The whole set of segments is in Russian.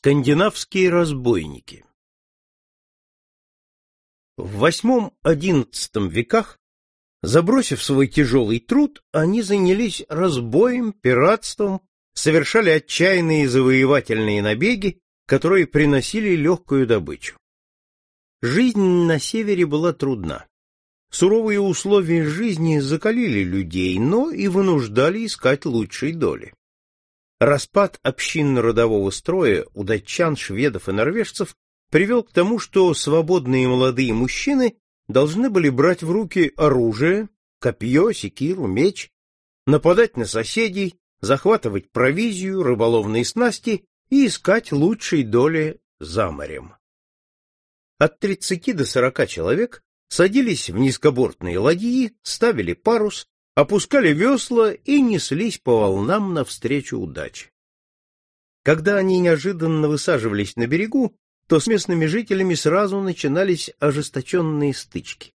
Скандинавские разбойники В восьмом-одиннадцатом веках, забросив свой тяжелый труд, они занялись разбоем, пиратством, совершали отчаянные завоевательные набеги, которые приносили легкую добычу. Жизнь на севере была трудна. Суровые условия жизни закалили людей, но и вынуждали искать лучшей доли. Распад общинно-родового строя у датчан, шведов и норвежцев привел к тому, что свободные молодые мужчины должны были брать в руки оружие, копье, секиру, меч, нападать на соседей, захватывать провизию, рыболовные снасти и искать лучшей доли за морем. От 30 до 40 человек садились в низкобортные ладьи, ставили парус опускали весла и неслись по волнам навстречу удаче. Когда они неожиданно высаживались на берегу, то с местными жителями сразу начинались ожесточенные стычки.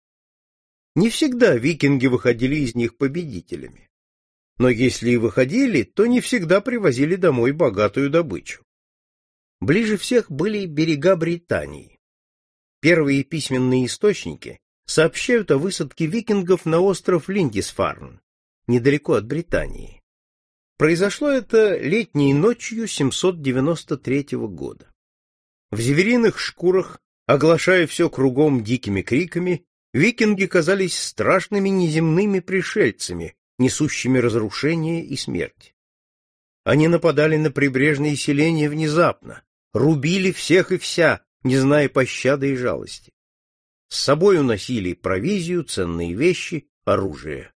Не всегда викинги выходили из них победителями. Но если и выходили, то не всегда привозили домой богатую добычу. Ближе всех были берега Британии. Первые письменные источники сообщают о высадке викингов на остров Линдисфарн, недалеко от Британии. Произошло это летней ночью 793 года. В звериных шкурах, оглашая все кругом дикими криками, викинги казались страшными неземными пришельцами, несущими разрушение и смерть. Они нападали на прибрежные селения внезапно, рубили всех и вся, не зная пощады и жалости. С собой уносили провизию, ценные вещи, оружие.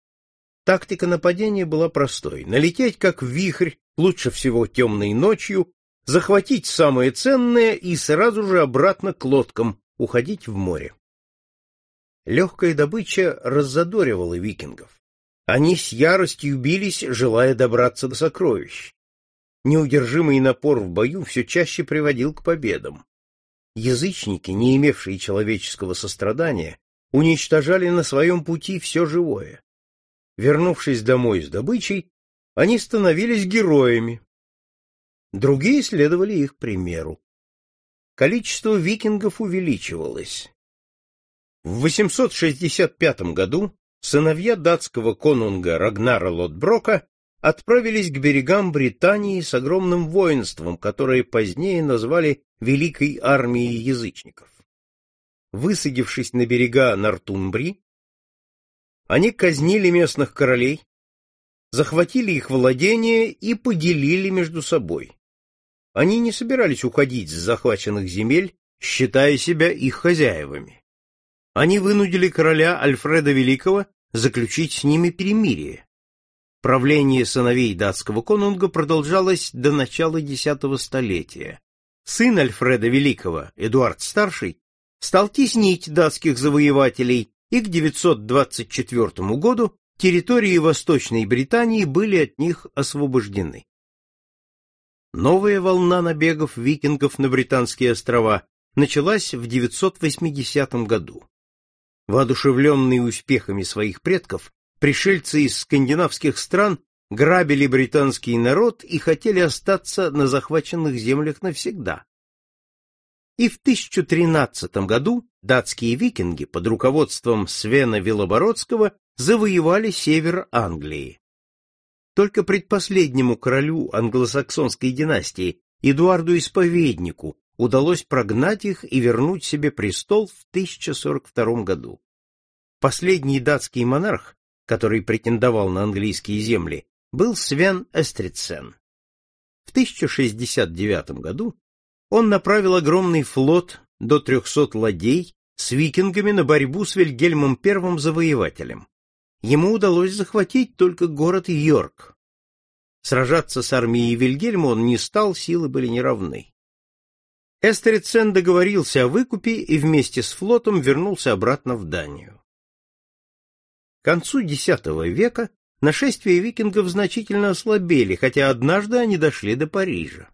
Тактика нападения была простой — налететь как вихрь, лучше всего темной ночью, захватить самое ценное и сразу же обратно к лодкам, уходить в море. Легкая добыча раззадоривала викингов. Они с яростью бились, желая добраться до сокровищ. Неудержимый напор в бою все чаще приводил к победам. Язычники, не имевшие человеческого сострадания, уничтожали на своем пути все живое. Вернувшись домой с добычей, они становились героями. Другие следовали их примеру. Количество викингов увеличивалось. В 865 году сыновья датского конунга Рагнара Лотброка отправились к берегам Британии с огромным воинством, которое позднее назвали Великой армией язычников. Высадившись на берега Нортумбрии, они казнили местных королей, захватили их владения и поделили между собой. Они не собирались уходить с захваченных земель, считая себя их хозяевами. Они вынудили короля Альфреда Великого заключить с ними перемирие, Правление сыновей датского конунга продолжалось до начала X столетия. Сын Альфреда Великого, Эдуард Старший, стал теснить датских завоевателей, и к 924 году территории Восточной Британии были от них освобождены. Новая волна набегов викингов на британские острова началась в 980 году. Воодушевленные успехами своих предков, пришельцы из скандинавских стран грабили британский народ и хотели остаться на захваченных землях навсегда. И в 1013 году датские викинги под руководством Свена Велобородского завоевали север Англии. Только предпоследнему королю англосаксонской династии Эдуарду Исповеднику удалось прогнать их и вернуть себе престол в 1042 году. Последний датский монарх который претендовал на английские земли, был Свен Эстрицен. В 1069 году он направил огромный флот до 300 ладей с викингами на борьбу с Вильгельмом I завоевателем. Ему удалось захватить только город Йорк. Сражаться с армией Вильгельма он не стал, силы были неравны. Эстрицен договорился о выкупе и вместе с флотом вернулся обратно в Данию. К концу X века нашествия викингов значительно ослабели, хотя однажды они дошли до Парижа.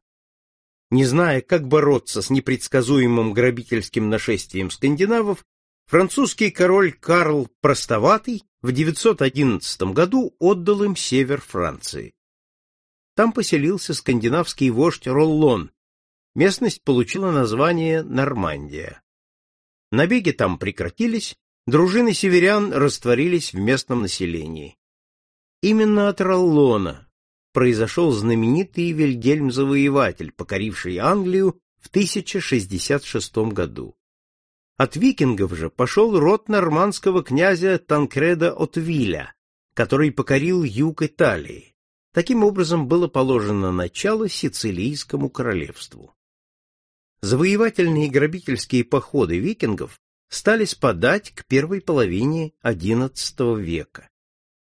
Не зная, как бороться с непредсказуемым грабительским нашествием скандинавов, французский король Карл Простоватый в 911 году отдал им север Франции. Там поселился скандинавский вождь Роллон, местность получила название Нормандия. Набеги там прекратились, дружины северян растворились в местном населении. Именно от Роллона произошел знаменитый Вильгельм-завоеватель, покоривший Англию в 1066 году. От викингов же пошел род нормандского князя Танкреда Отвиля, который покорил юг Италии. Таким образом было положено начало Сицилийскому королевству. Завоевательные и грабительские походы викингов стали спадать к первой половине XI века.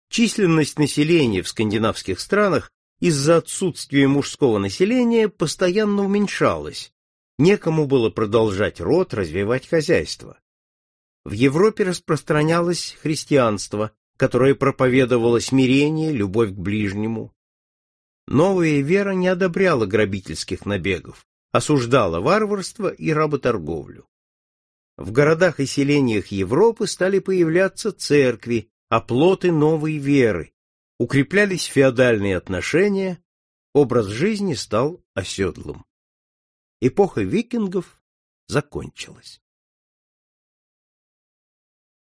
Численность населения в скандинавских странах из-за отсутствия мужского населения постоянно уменьшалась, некому было продолжать род, развивать хозяйство. В Европе распространялось христианство, которое проповедовало смирение, любовь к ближнему. Новая вера не одобряла грабительских набегов, осуждала варварство и работорговлю. В городах и селениях Европы стали появляться церкви, оплоты новой веры, укреплялись феодальные отношения, образ жизни стал оседлым. Эпоха викингов закончилась.